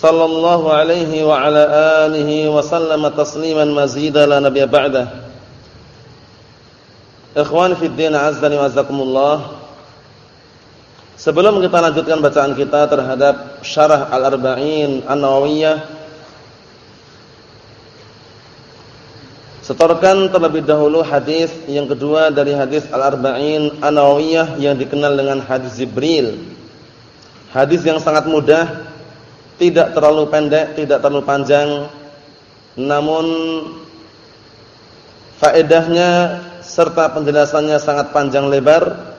sallallahu alaihi wa ala alihi wa sallama tasliman mazida la nabiyya ba'dah. Ikhwan fi din azdani wa azakumullah. Sebelum kita lanjutkan bacaan kita terhadap Syarah Al-Arba'in An-Nawawiyah Setorkan terlebih dahulu hadis yang kedua dari hadis Al-Arba'in An-Nawawiyah yang dikenal dengan hadis Jibril. Hadis yang sangat mudah tidak terlalu pendek, tidak terlalu panjang, namun faedahnya serta penjelasannya sangat panjang lebar.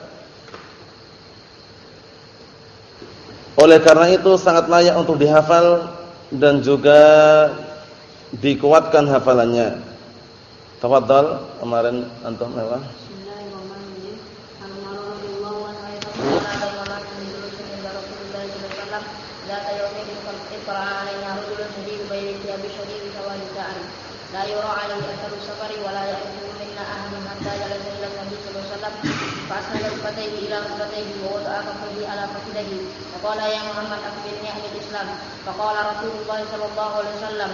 Oleh karena itu sangat layak untuk dihafal dan juga dikuatkan hafalannya. Tafadhal, kemarin antum lewat. لا يرى عليه أثر السفر ولا يعرفه منا أحد حتى جلس إلى النبي صلى الله عليه وسلم فأسند ركبتيه إلى ركبتيه ووضع كفيه على فخذه فقال يا محمد أخبرني عن الإسلام فقال رسول الله صلى الله عليه وسلم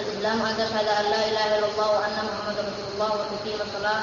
الإسلام أن تشهد أن لا إله إلا الله وأن محمدا رسول الله وتقيم الصلاة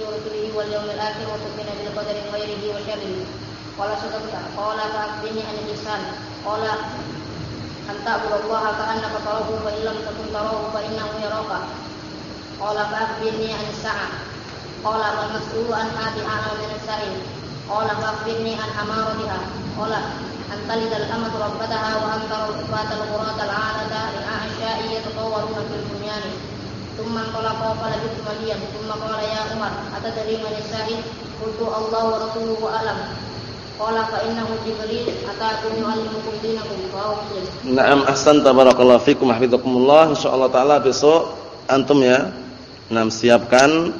wa rusulihi wal yawmil akhir wa tu'mina bil qadari khairihi wa syarrihi. Qala sadaqta. Qala fa'bini anil ihsan. Qala an ta'budallaha ka'annaka tarahu fa illam takun tarahu fa innahu yaraka. Qala fa'akhbirni an sa'ah. Qala wal mas'ulu an hadi a'lam min as-sa'il. Qala fa'akhbirni an amaratiha. Qala an talidal amatu rabbataha wa an Tumman qala qala bi Umayyah, tumma qala ya Umar, atadri man yasa'id? Qultu Allah wa rasuluhu alam. Qala fa innahu Jibril ataakum yu'allimukum dinakum wa muslim. Naam ahsan tabarakallahu fikum hafizakumullah. Insyaallah taala besok antum ya. Nam siapkan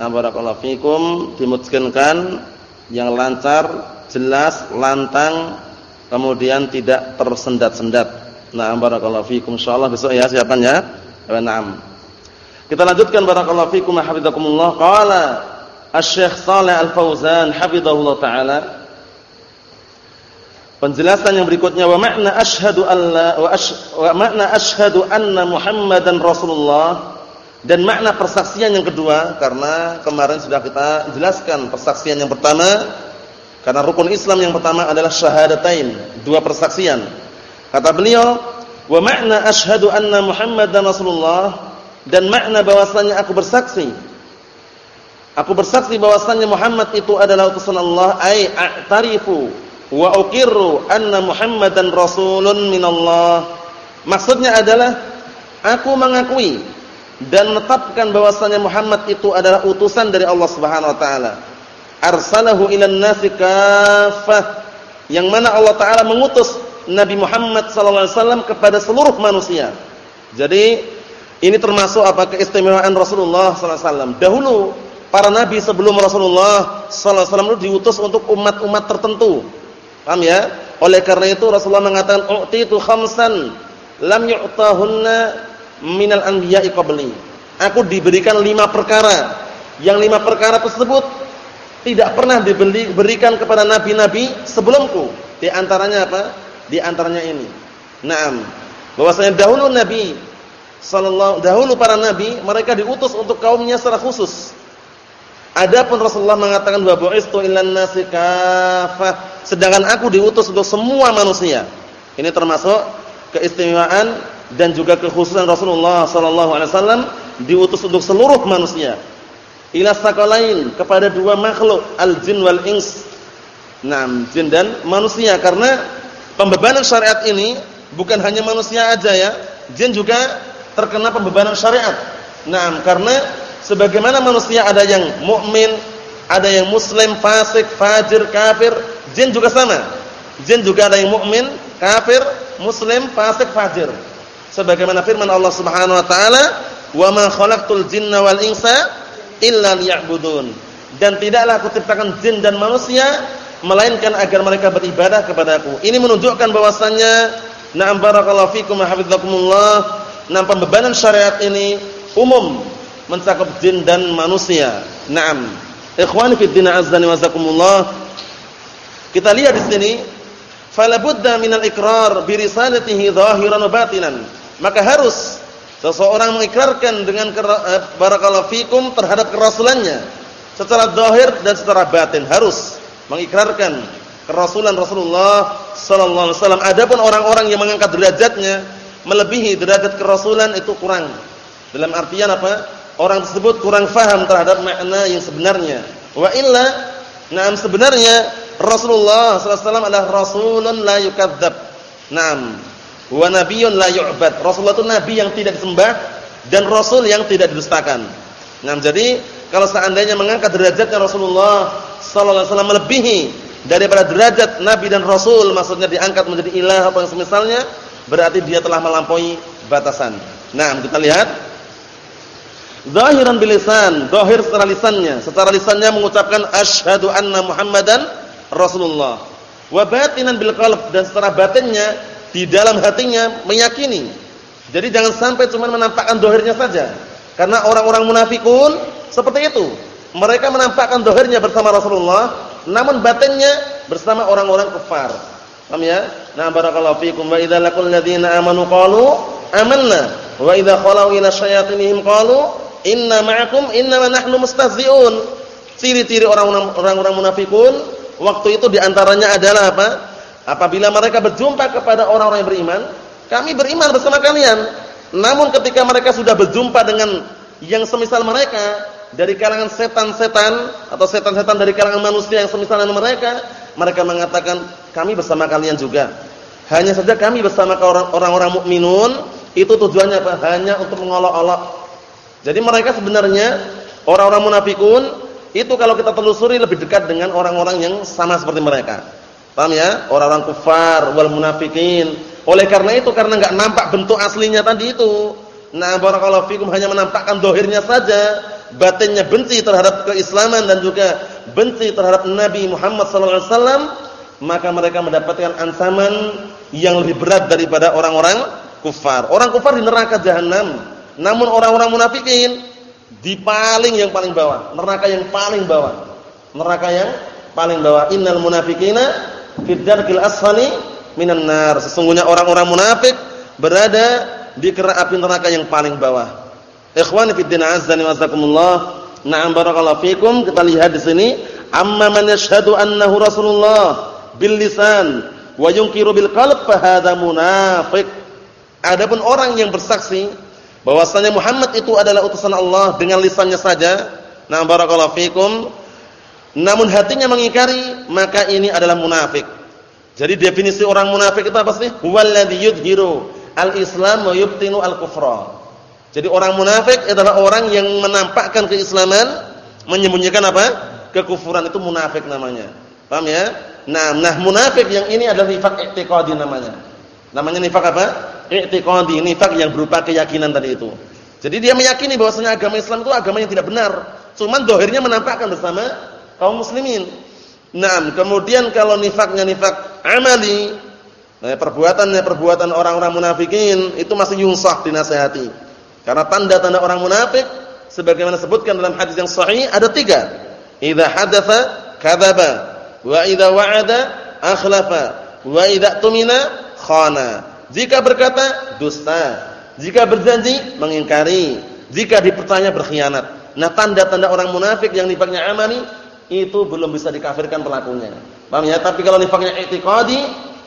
barakallahu fikum dimutkinkan yang lancar, jelas, lantang, kemudian tidak tersendat-sendat. Nah, barakallahu fikum insyaallah besok ya siapannya ya. Naam. Kita lanjutkan barakallahu fikum hafizakumullah. Qala Asy-Syaikh Shalih Al-Fauzan hafizahullah taala Penjelasan yang berikutnya wa makna asyhadu alla wa, ash, wa makna asyhadu anna Muhammadan Rasulullah dan makna persaksian yang kedua karena kemarin sudah kita jelaskan persaksian yang pertama karena rukun Islam yang pertama adalah syahadatain, dua persaksian. Kata beliau, "Wa makna asyhadu anna Muhammadan Rasulullah" dan makna bahwasanya aku bersaksi Aku bersaksi bahwasanya Muhammad itu adalah utusan Allah, ai a'tarifu wa uqirru anna Muhammadan rasulun minallah. Maksudnya adalah aku mengakui dan menetapkan bahwasanya Muhammad itu adalah utusan dari Allah Subhanahu wa taala. Arsalahu ilan nasi kaffah. Yang mana Allah taala mengutus Nabi Muhammad sallallahu alaihi wasallam kepada seluruh manusia. Jadi ini termasuk apa keistimewaan Rasulullah sallallahu alaihi wasallam. Dahulu para nabi sebelum Rasulullah sallallahu alaihi wasallam itu diutus untuk umat-umat tertentu. Paham ya? Oleh karena itu Rasulullah mengatakan u'titu khamsan lam yu'tahunna minal anbiya'i qabli. Aku diberikan lima perkara. Yang lima perkara tersebut tidak pernah diberikan kepada nabi-nabi sebelumku. Di antaranya apa? Di antaranya ini. Naam. Bahwasanya dahulu nabi sallallahu dahulu para nabi mereka diutus untuk kaumnya secara khusus. Adapun Rasulullah mengatakan wa bu'istu ilan nasi. Sedangkan aku diutus untuk semua manusia. Ini termasuk keistimewaan dan juga kekhususan Rasulullah sallallahu alaihi wasallam diutus untuk seluruh manusia. Ila sakalain kepada dua makhluk, al-jin wal ins. Naam, jin dan manusia karena pembebanan syariat ini bukan hanya manusia aja ya. Jin juga terkena pembebanan syariat. Naam, karena sebagaimana manusia ada yang mukmin, ada yang muslim, fasik, fajir, kafir, jin juga sama. Jin juga ada yang mukmin, kafir, muslim, fasik, fajir. Sebagaimana firman Allah Subhanahu wa taala, "Wa ma khalaqtul jinna wal insa illa liya'budun." Dan tidaklah aku ciptakan jin dan manusia melainkan agar mereka beribadah kepadaku. Ini menunjukkan bahwasannya na'am barakallahu fikum wa hafizakumullah, nah pembebanan syariat ini umum mencakup jin dan manusia. Naam. Ikhwani fi din azza wa. Kita lihat di sini, fala budda minal iqrar bi risalatihi zahiran wa batinan maka harus seseorang mengikrarkan dengan eh, barakallahu fikum terhadap kerasulannya secara zahir dan secara batin harus mengikrarkan kerasulan Rasulullah sallallahu alaihi wasallam. Adapun orang-orang yang mengangkat derajatnya melebihi derajat kerasulan itu kurang. Dalam artian apa? Orang tersebut kurang faham terhadap makna yang sebenarnya. Wa illa, na'am sebenarnya Rasulullah wasallam adalah rasulun la yukadzdzab. Naam. Wa nabiyyun la yu'bad. Rasulullah itu nabi yang tidak disembah dan rasul yang tidak didustakan. Nah, jadi kalau seandainya mengangkat derajatnya Rasulullah sallallahu alaihi wasallam melebihi daripada derajat nabi dan rasul, maksudnya diangkat menjadi ilah apa yang semisalnya, berarti dia telah melampaui batasan. Nah, kita lihat Zahiran bilisan, zahir secara lisannya, secara lisannya mengucapkan asyhadu anna Muhammadan Rasulullah. Wa batinan bil qalb dan secara batinnya di dalam hatinya meyakini. Jadi jangan sampai cuma menampakkan dohirnya saja. Karena orang-orang munafikun seperti itu. Mereka menampakkan dohirnya bersama Rasulullah, namun batinnya bersama orang-orang kafir. Paham ya? Nah, barakallahu fikum wa idza laqul ladzina amanu qalu amanna wa idza khalu ila syayatinihim qalu inna ma'akum innama nahnu mustahzi'un. Ciri-ciri orang-orang munafikun waktu itu di antaranya adalah apa? Apabila mereka berjumpa kepada orang-orang yang beriman, kami beriman bersama kalian. Namun ketika mereka sudah berjumpa dengan yang semisal mereka dari kalangan setan-setan atau setan-setan dari kalangan manusia yang semisal dengan mereka, mereka mengatakan kami bersama kalian juga. Hanya saja kami bersama orang-orang mukminun itu tujuannya apa? Hanya untuk mengolok-olok. Jadi mereka sebenarnya orang-orang munafikun itu kalau kita telusuri lebih dekat dengan orang-orang yang sama seperti mereka. Paham ya? Orang-orang kufar wal munafikin. Oleh karena itu karena enggak nampak bentuk aslinya tadi itu. Nah, barakallahu fikum hanya menampakkan dohirnya saja, batinnya benci terhadap keislaman dan juga benci terhadap Nabi Muhammad wasallam, maka mereka mendapatkan ancaman yang lebih berat daripada orang-orang kufar. Orang kufar di neraka jahanam, namun orang-orang munafikin di paling yang paling bawah, neraka yang paling bawah. Neraka yang paling bawah. Innal munafiqina fid asfali minan nar. Sesungguhnya orang-orang munafik berada di kerak api neraka yang paling bawah. Ikhwani fid din azzani wasakumullah. Na'am barakallahu fikum. Kita lihat di sini, amma man yashhadu annahu Rasulullah bil lisan wa yunkiru bil qalb fa munafiq. Adapun orang yang bersaksi bahwasanya Muhammad itu adalah utusan Allah dengan lisannya saja, na'am barakallahu fikum namun hatinya mengingkari, maka ini adalah munafik. Jadi definisi orang munafik itu apa sih? Huwallazi yudhiru al-islam wa yubtinu al-kufra. Jadi orang munafik adalah orang yang menampakkan keislaman, menyembunyikan apa? Kekufuran itu munafik namanya. Paham ya? Nah, nah munafik yang ini adalah nifak i'tiqadi namanya. Namanya nifak apa? I'tiqadi, nifak yang berupa keyakinan tadi itu. Jadi dia meyakini bahwasanya agama Islam itu agama yang tidak benar. Cuman dohirnya menampakkan bersama kaum muslimin. Nah, kemudian kalau nifaknya nifak amali, nah, perbuatannya perbuatan orang-orang munafikin itu masih yungsah dinasehati. Karena tanda-tanda orang munafik sebagaimana disebutkan dalam hadis yang sahih ada tiga. Idza hadatsa kadzaba, wa idza wa'ada akhlafa, wa idza tumina khana. Jika berkata dusta, jika berjanji mengingkari, jika dipertanya berkhianat. Nah, tanda-tanda orang munafik yang nifaknya amali itu belum bisa dikafirkan pelakunya. Paham ya? Tapi kalau nifaknya i'tiqadi,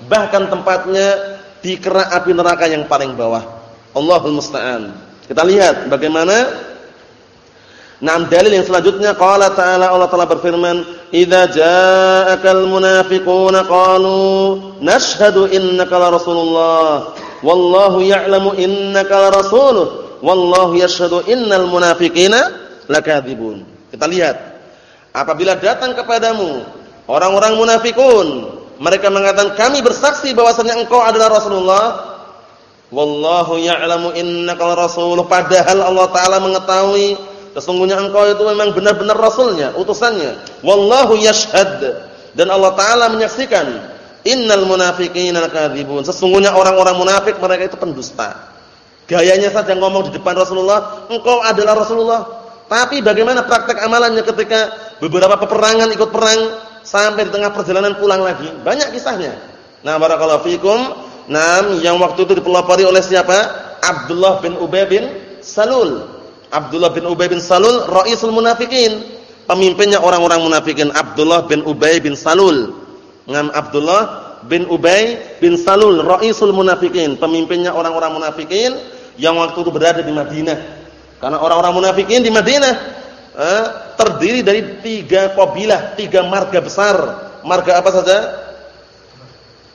bahkan tempatnya di kerak api neraka yang paling bawah. Allahul musta'an. Kita lihat bagaimana Nah, dalil yang selanjutnya qala ta'ala Allah Ta'ala berfirman, "Idza ja'akal munafiquna qalu nashhadu innaka la rasulullah wallahu ya'lamu innaka la rasuluh wallahu yashhadu innal munafiqina lakadzibun." Kita lihat. Apabila datang kepadamu orang-orang munafikun, mereka mengatakan, "Kami bersaksi bahwasanya engkau adalah Rasulullah." Wallahu ya'lamu innaka la rasuluh padahal Allah Ta'ala mengetahui Sesungguhnya engkau itu memang benar-benar rasulnya, utusannya. Wallahu yashhad. Dan Allah taala menyaksikan innal munafiqina lakadzibun. Sesungguhnya orang-orang munafik mereka itu pendusta. Gayanya saja ngomong di depan Rasulullah, engkau adalah Rasulullah. Tapi bagaimana praktek amalannya ketika beberapa peperangan ikut perang sampai di tengah perjalanan pulang lagi? Banyak kisahnya. Nah, barakallahu fikum. Nah, yang waktu itu dipelopori oleh siapa? Abdullah bin Ubay bin Salul. Abdullah bin Ubay bin Salul raisul munafikin. Pemimpinnya orang-orang munafikin Abdullah bin Ubay bin Salul. Ngam Abdullah bin Ubay bin Salul raisul munafikin, pemimpinnya orang-orang munafikin yang waktu itu berada di Madinah. Karena orang-orang munafikin di Madinah eh, terdiri dari tiga kabilah, tiga marga besar. Marga apa saja?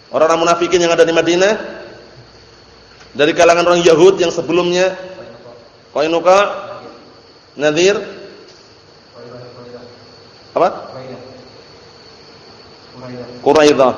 Orang-orang munafikin yang ada di Madinah dari kalangan orang Yahud yang sebelumnya Qainuqa Nadir apa? Quraidah.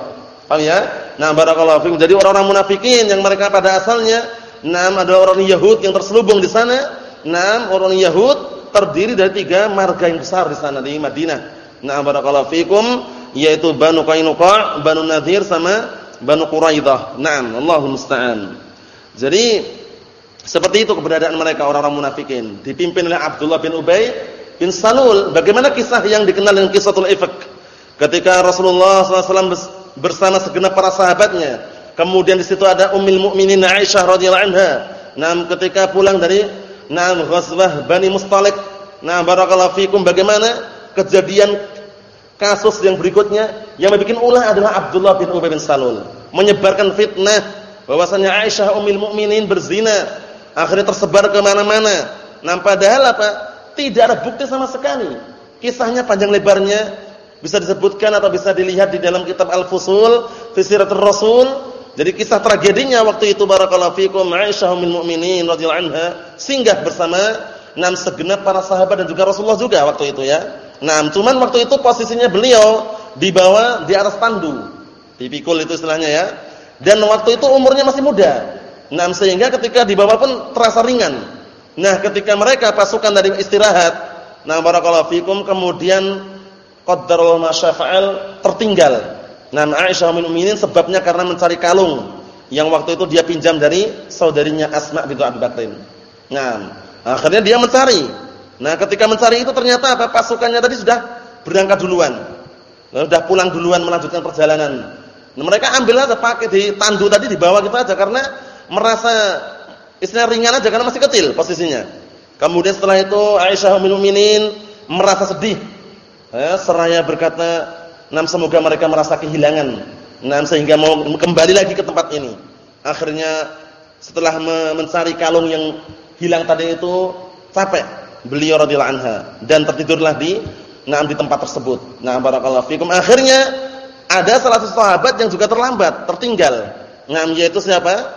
Paham ya? Nah, barakallahu fikum. Jadi orang-orang munafikin yang mereka pada asalnya enam ada orang Yahud yang terselubung di sana. Enam orang Yahud terdiri dari tiga marga yang besar di sana di Madinah. Nah, barakallahu fikum yaitu Banu Qainuqa, Banu Nadir sama Banu Quraidah. Naam, Allahu musta'an. Jadi seperti itu keberadaan mereka orang-orang munafikin. Dipimpin oleh Abdullah bin Ubay bin Salul. Bagaimana kisah yang dikenal dengan kisahul ifk? Ketika Rasulullah SAW bersama segenap para sahabatnya. Kemudian di situ ada Ummul Mukminin Aisyah radhiyallahu anha. Nah, ketika pulang dari nah ghazwah Bani Mustalik. Nah, barakallahu fikum bagaimana kejadian kasus yang berikutnya yang membuat ulah adalah Abdullah bin Ubay bin Salul menyebarkan fitnah bahwasanya Aisyah Ummul Mukminin berzina akhirnya tersebar ke mana-mana. Nah, padahal apa? Tidak ada bukti sama sekali. Kisahnya panjang lebarnya bisa disebutkan atau bisa dilihat di dalam kitab Al-Fusul fi Siratul Rasul. Jadi kisah tragedinya waktu itu barakallahu fikum Aisyah ummul mukminin radhiyallahu anha singgah bersama enam segenap para sahabat dan juga Rasulullah juga waktu itu ya. Nah, cuman waktu itu posisinya beliau di bawah di atas tandu. Dipikul itu istilahnya ya. Dan waktu itu umurnya masih muda. Nah, sehingga ketika di bawah pun terasa ringan. Nah, ketika mereka pasukan dari istirahat, nah barakallahu fikum kemudian qaddarul masyafa'al tertinggal. Nah, Aisyah bin Mukminin sebabnya karena mencari kalung yang waktu itu dia pinjam dari saudarinya Asma bintu Abi Bakrin. Nah, akhirnya dia mencari. Nah, ketika mencari itu ternyata apa? Pasukannya tadi sudah berangkat duluan. Lalu sudah pulang duluan melanjutkan perjalanan. Nah, mereka ambil aja pakai di tandu tadi di bawah kita aja karena merasa istilah ringan aja karena masih kecil posisinya. Kemudian setelah itu Aisyah ummul mukminin merasa sedih. Ya, seraya berkata, "Nam semoga mereka merasa kehilangan." Nam sehingga mau kembali lagi ke tempat ini. Akhirnya setelah mencari kalung yang hilang tadi itu capek beliau radhiyallahu anha dan tertidurlah di nah di tempat tersebut. Nah, barakallahu fikum. Akhirnya ada salah satu sahabat yang juga terlambat, tertinggal. Nah, yaitu siapa?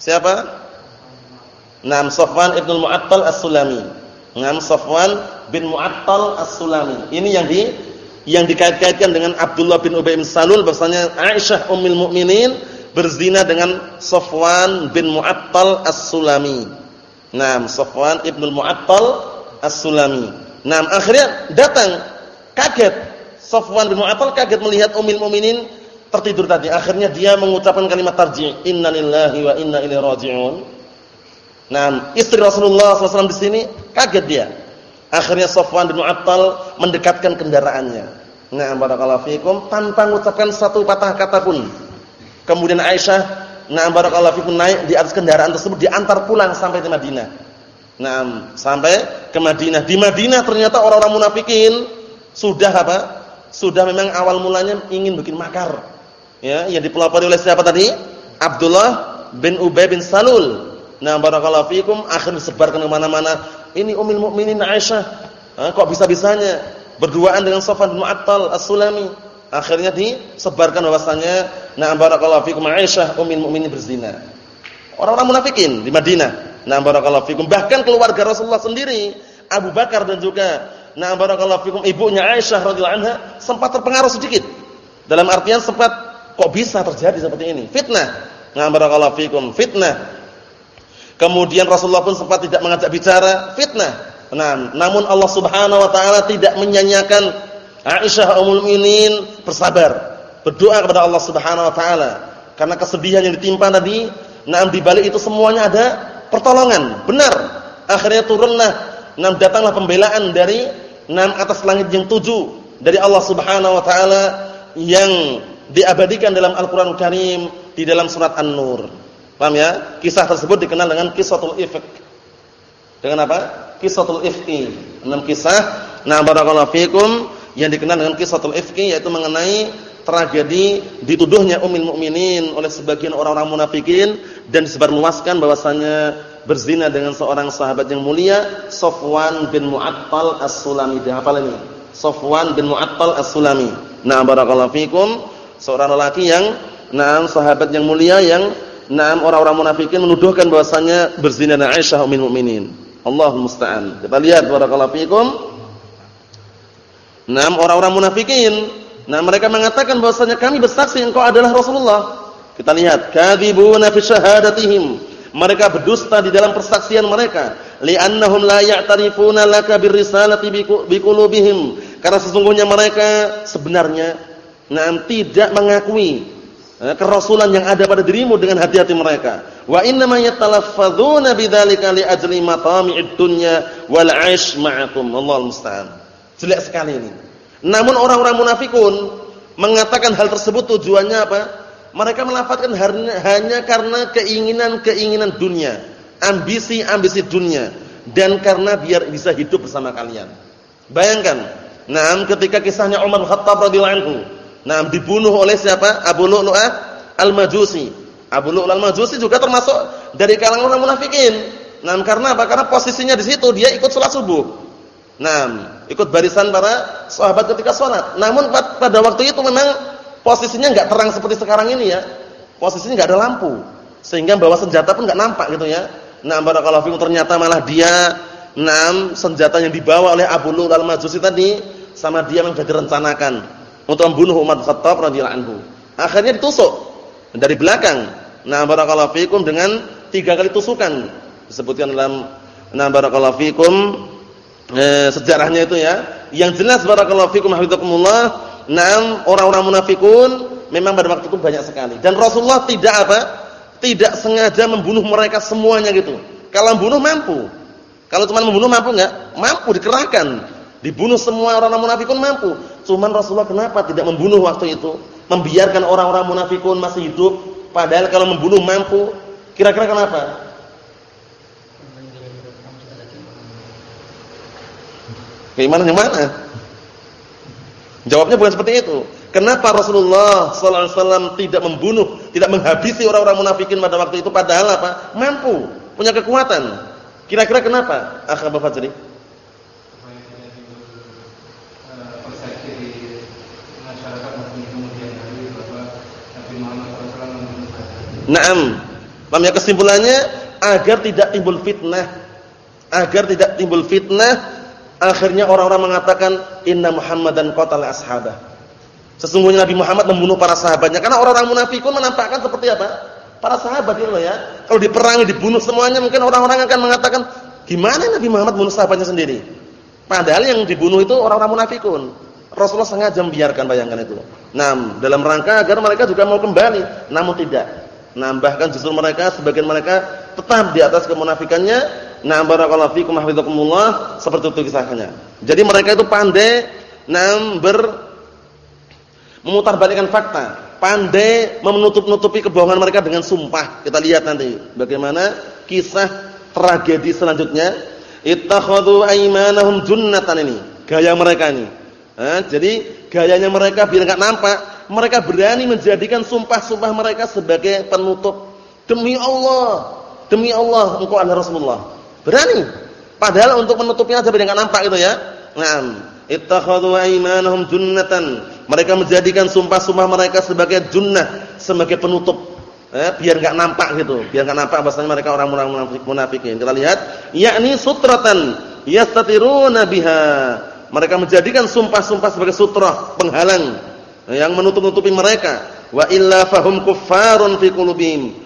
Siapa? Nam Safwan ibn Mu'attal As-Sulami. Nam Safwan bin Mu'attal As-Sulami. Ini yang di yang dikait-kaitkan dengan Abdullah bin Ubay bin Salul bahwasanya Aisyah ummul mukminin berzina dengan Safwan bin Mu'attal As-Sulami. Nam Safwan ibn Mu'attal As-Sulami. Nam akhirnya datang kaget Safwan bin Mu'attal kaget melihat ummul mukminin tertidur tadi. Akhirnya dia mengucapkan kalimat tarji', innalillahi wa inna ilaihi raji'un. Nah, istri Rasulullah SAW di sini kaget dia. Akhirnya Sofwan bin Mu'attal mendekatkan kendaraannya. Nah, barakallahu fikum tanpa mengucapkan satu patah kata pun. Kemudian Aisyah, nah barakallahu fikum naik di atas kendaraan tersebut diantar pulang sampai ke Madinah. Nah, sampai ke Madinah. Di Madinah ternyata orang-orang munafikin sudah apa? Sudah memang awal mulanya ingin bikin makar ya yang dipelopori oleh siapa tadi? Abdullah bin Ubay bin Salul. Nah, barakallahu fikum akhir disebarkan ke mana mana Ini Ummul Mukminin Aisyah. Eh, kok bisa-bisanya berduaan dengan Safwan bin Mu'attal As-Sulami. Akhirnya disebarkan bahwasanya nah barakallahu fikum Aisyah Ummul Mukminin berzina. Orang-orang munafikin di Madinah. Nah, barakallahu fikum bahkan keluarga Rasulullah sendiri, Abu Bakar dan juga nah barakallahu fikum ibunya Aisyah radhiyallahu anha sempat terpengaruh sedikit. Dalam artian sempat kok bisa terjadi seperti ini? Fitnah. Nah, barakallahu fikum, fitnah Kemudian Rasulullah pun sempat tidak mengajak bicara, fitnah. Nah, namun Allah Subhanahu wa taala tidak menyanyiakan Aisyah ummul mukminin bersabar, berdoa kepada Allah Subhanahu wa taala. Karena kesedihan yang ditimpa tadi, nah di balik itu semuanya ada pertolongan. Benar. Akhirnya turunlah, nah datanglah pembelaan dari enam atas langit yang tujuh dari Allah Subhanahu wa taala yang diabadikan dalam Al-Qur'an Karim di dalam surat An-Nur. Paham ya? Kisah tersebut dikenal dengan kisahul ifk. Dengan apa? Kisahul ifki. Enam kisah. Nah, barakallahu fikum yang dikenal dengan kisahul ifki yaitu mengenai tragedi dituduhnya Ummul Mukminin oleh sebagian orang-orang munafikin dan disebarluaskan bahwasanya berzina dengan seorang sahabat yang mulia Sofwan bin Mu'attal As-Sulami. Dihafal ini. Sofwan bin Mu'attal As-Sulami. Nah, barakallahu fikum, seorang lelaki yang nah sahabat yang mulia yang Naam orang-orang munafikin menuduhkan bahwasanya berzina dengan Aisyah ummul mukminin. Allahul musta'an. Kita lihat barakallahu fikum. Naam orang-orang munafikin, nah mereka mengatakan bahwasanya kami bersaksi engkau adalah Rasulullah. Kita lihat, kadzibuna. Mereka berdusta di dalam persaksian mereka. Li'annahum la ya'tarifuna laka birrisalati biqulubihim. Karena sesungguhnya mereka sebenarnya nah tidak mengakui Eh, kerasulan yang ada pada dirimu dengan hati-hati mereka. Wa inna ma yatalaffadzuna bidzalika li ajli matami'id dunya wal 'aish ma'akum. Allahul musta'an. Jelek sekali ini. Namun orang-orang munafikun mengatakan hal tersebut tujuannya apa? Mereka melafazkan hanya karena keinginan-keinginan dunia, ambisi-ambisi dunia dan karena biar bisa hidup bersama kalian. Bayangkan, nah ketika kisahnya Umar Khattab radhiyallahu anhu Nah, dibunuh oleh siapa? Abu Lu'lu'ah Al-Majusi. Abu Lu'lu'ah Al-Majusi juga termasuk dari kalangan orang munafikin. Nah, karena apa? Karena posisinya di situ dia ikut salat subuh. Nah, ikut barisan para sahabat ketika salat. Namun pada waktu itu memang posisinya enggak terang seperti sekarang ini ya. Posisinya enggak ada lampu. Sehingga bawa senjata pun enggak nampak gitu ya. Nah, barakallahu fikum ternyata malah dia enam senjata yang dibawa oleh Abu Lu'lu'ah Al-Majusi tadi sama dia memang sudah direncanakan untuk membunuh Umar Khattab radhiyallahu anhu. Akhirnya ditusuk dari belakang. Nah, barakallahu fikum dengan tiga kali tusukan. Disebutkan dalam nah barakallahu fikum eh, sejarahnya itu ya. Yang jelas barakallahu fikum hafizakumullah, enam orang-orang munafikun memang pada waktu itu banyak sekali. Dan Rasulullah tidak apa? Tidak sengaja membunuh mereka semuanya gitu. Kalau membunuh mampu. Kalau cuma membunuh mampu enggak? Mampu dikerahkan. Dibunuh semua orang-orang munafikun mampu. Cuman Rasulullah kenapa tidak membunuh waktu itu? Membiarkan orang-orang munafikun masih hidup padahal kalau membunuh mampu. Kira-kira kenapa? Gimana yang mana? Jawabnya bukan seperti itu. Kenapa Rasulullah sallallahu alaihi wasallam tidak membunuh, tidak menghabisi orang-orang munafikin pada waktu itu padahal apa? Mampu, punya kekuatan. Kira-kira kenapa? Akh Abu Fajri? Naam. Paham ya kesimpulannya agar tidak timbul fitnah. Agar tidak timbul fitnah, akhirnya orang-orang mengatakan inna Muhammadan qatala ashabah. Sesungguhnya Nabi Muhammad membunuh para sahabatnya karena orang-orang munafikun menampakkan seperti apa? Para sahabat itu ya. Kalau diperangi dibunuh semuanya mungkin orang-orang akan mengatakan gimana Nabi Muhammad membunuh sahabatnya sendiri? Padahal yang dibunuh itu orang-orang munafikun. Rasulullah sengaja membiarkan bayangan itu. Nah, dalam rangka agar mereka juga mau kembali, namun tidak. Nambahkan justru mereka sebagian mereka tetap di atas kemunafikannya. Nah barakallahu fikum hafizakumullah seperti itu kisahnya. Jadi mereka itu pandai nam ber memutarbalikkan fakta, pandai menutup-nutupi kebohongan mereka dengan sumpah. Kita lihat nanti bagaimana kisah tragedi selanjutnya. Ittakhadhu aymanahum junnatan ini. Gaya mereka ini. Nah, jadi gayanya mereka biar enggak nampak mereka berani menjadikan sumpah-sumpah mereka sebagai penutup. Demi Allah, demi Allah engkau adalah Rasulullah. Berani. Padahal untuk menutupnya aja dengan nampak gitu ya. Naam. Ittakhadhu aymanahum junnatan. Mereka menjadikan sumpah-sumpah mereka sebagai junnah, sebagai penutup. Eh, biar enggak nampak gitu, biar enggak nampak bahasanya mereka orang-orang munafik munafikin. Kita lihat, yakni sutratan yastatiruna biha. Mereka menjadikan sumpah-sumpah sebagai sutra, penghalang yang menutup-nutupi mereka. Wa illa fahum kuffarun fi qulubihim.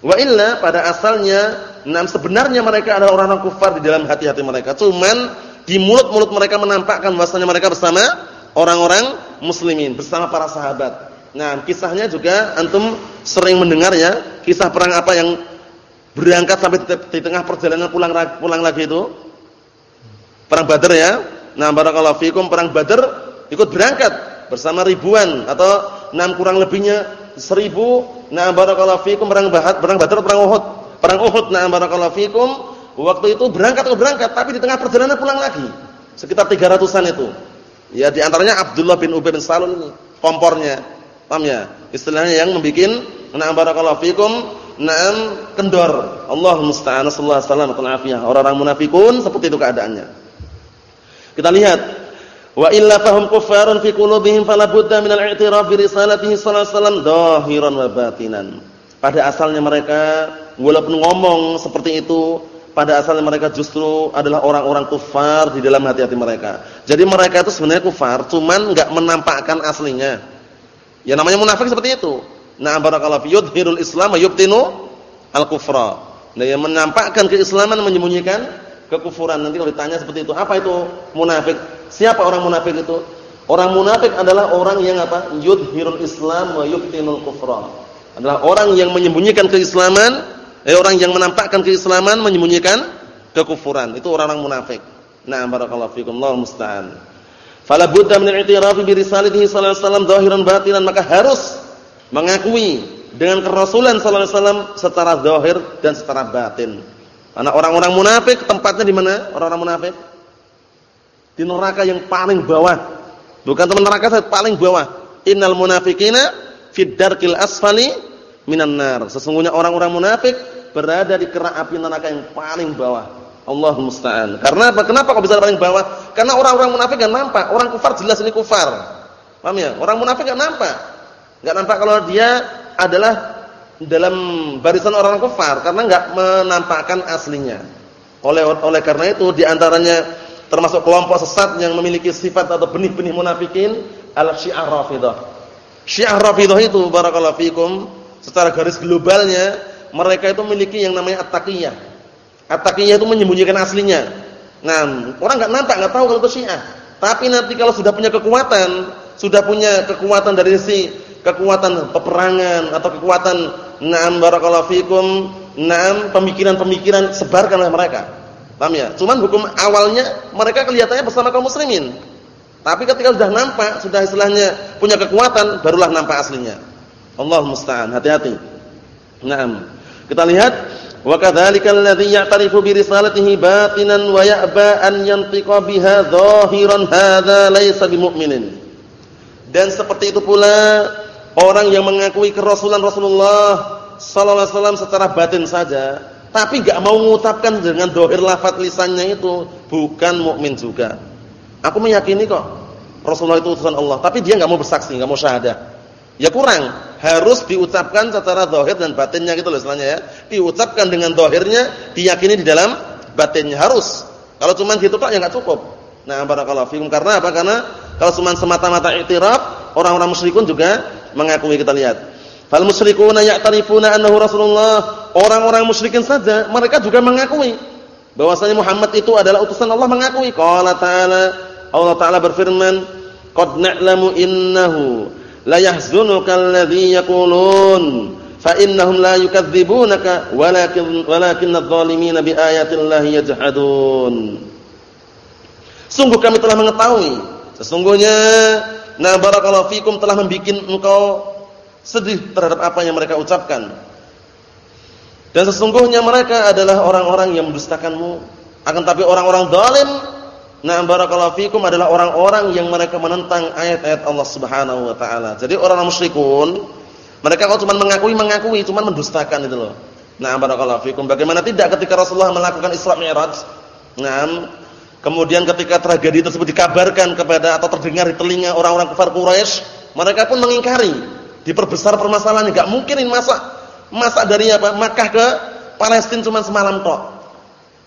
Wa illa pada asalnya, nah sebenarnya mereka adalah orang-orang kufar di dalam hati-hati mereka. Cuman di mulut-mulut mereka menampakkan bahwasanya mereka bersama orang-orang muslimin, bersama para sahabat. Nah, kisahnya juga antum sering mendengar ya, kisah perang apa yang berangkat sampai di tengah perjalanan pulang pulang lagi itu? Perang Badar ya. Nah, barakallahu fikum perang Badar ikut berangkat bersama ribuan atau enam kurang lebihnya seribu. Nah, barakallahu fikum perang Badar, perang Badar perang Uhud. Perang Uhud, nah barakallahu fikum Waktu itu berangkat atau berangkat, tapi di tengah perjalanan pulang lagi. Sekitar 300-an itu. Ya, di antaranya Abdullah bin Ubay bin Salul kompornya. Paham ya? Istilahnya yang membikin na'am barakallahu fikum, na'am kendor. Allah musta'an sallallahu alaihi wasallam Orang-orang munafikun seperti itu keadaannya. Kita lihat Wa illa fahum kuffarun fi qulubihim fala budda min al-i'tiraf bi risalatihi sallallahu alaihi wasallam dhahiran wa batinan. Pada asalnya mereka walaupun ngomong seperti itu pada asalnya mereka justru adalah orang-orang kufar di dalam hati-hati mereka. Jadi mereka itu sebenarnya kufar, cuman enggak menampakkan aslinya. Ya namanya munafik seperti itu. Nah, barakallahu fi yudhirul Islam yubtinu al-kufra. Nah, yang menampakkan keislaman menyembunyikan kekufuran. Nanti kalau ditanya seperti itu, apa itu munafik? Siapa orang munafik itu? Orang munafik adalah orang yang apa? Yudhirul Islam wa kufra. Adalah orang yang menyembunyikan keislaman Eh orang yang menampakkan keislaman menyembunyikan kekufuran. Itu orang-orang munafik. Nah, barakallahu fikum. Allahu musta'an. Fala budda min al-i'tiraf bi risalatihi sallallahu alaihi wasallam zahiran batinan, maka harus mengakui dengan kerasulan sallallahu alaihi wasallam secara zahir dan secara batin. Karena orang-orang munafik tempatnya di mana? Orang-orang munafik di neraka yang paling bawah. Bukan teman neraka, paling bawah. Innal munafiqina fid darkil asfali minan nar. Sesungguhnya orang-orang munafik berada di kerak api neraka yang paling bawah. Allah musta'an. Karena apa? Kenapa kok bisa paling bawah? Karena orang-orang munafik enggak nampak. Orang kufar jelas ini kufar. Paham ya? Orang munafik enggak nampak. Enggak nampak kalau dia adalah dalam barisan orang kufar karena enggak menampakkan aslinya. Oleh oleh karena itu di antaranya termasuk kelompok sesat yang memiliki sifat atau benih-benih munafikin al-Syiah Rafidah. Syiah Rafidah itu barakallahu fikum secara garis globalnya mereka itu memiliki yang namanya at-taqiyah. At-taqiyah itu menyembunyikan aslinya. Nah, orang enggak nampak, enggak tahu kalau itu Syiah. Tapi nanti kalau sudah punya kekuatan, sudah punya kekuatan dari sisi kekuatan peperangan atau kekuatan na'am barakallahu fikum, na'am pemikiran-pemikiran sebarkanlah mereka. Paham ya? Cuman hukum awalnya mereka kelihatannya bersama kaum muslimin. Tapi ketika sudah nampak, sudah istilahnya punya kekuatan, barulah nampak aslinya. Allah musta'an. Hati-hati. Naam. Kita lihat wa kadzalikal ladzi ya'tarifu bi risalatihi batinan wa ya'ba an yantiqa biha zahiran hadza laysa bimu'minin. Dan seperti itu pula orang yang mengakui kerasulan Rasulullah sallallahu alaihi wasallam secara batin saja, tapi enggak mau mengucapkan dengan zahir lafaz lisannya itu, bukan mukmin juga. Aku meyakini kok Rasulullah itu utusan Allah, tapi dia enggak mau bersaksi, enggak mau syahadah. Ya kurang, harus diucapkan secara zahir dan batinnya gitu loh istilahnya ya. Diucapkan dengan zahirnya, diyakini di dalam batinnya harus. Kalau cuma gitu tok ya enggak cukup. Nah, barakallahu fikum karena apa? Karena kalau cuma semata-mata i'tiraf, orang-orang musyrikun juga mengakui kita lihat. Fal musyrikuna ya'tarifuna annahu Rasulullah. Orang-orang musyrikin saja mereka juga mengakui bahwasanya Muhammad itu adalah utusan Allah mengakui. Qala ta'ala Allah Ta'ala berfirman, "Qad na'lamu innahu la yahzunuka alladhi yaqulun fa innahum la yukadzibunaka walakin walakin adh-dhalimina bi ayatillahi yajhadun Sungguh kami telah mengetahui sesungguhnya na barakallahu fikum telah membuat engkau sedih terhadap apa yang mereka ucapkan dan sesungguhnya mereka adalah orang-orang yang mendustakanmu akan tapi orang-orang zalim Nah, barakallahu fikum adalah orang-orang yang mereka menentang ayat-ayat Allah Subhanahu wa taala. Jadi orang-orang musyrikun, mereka kalau cuma mengakui mengakui, cuma mendustakan itu loh. Nah, barakallahu fikum. Bagaimana tidak ketika Rasulullah melakukan Isra Mi'raj? Nah, kemudian ketika tragedi tersebut dikabarkan kepada atau terdengar di telinga orang-orang kafir Quraisy, mereka pun mengingkari, diperbesar permasalahannya. Enggak mungkin ini masa masa dari apa? Makkah ke Palestina cuma semalam tok.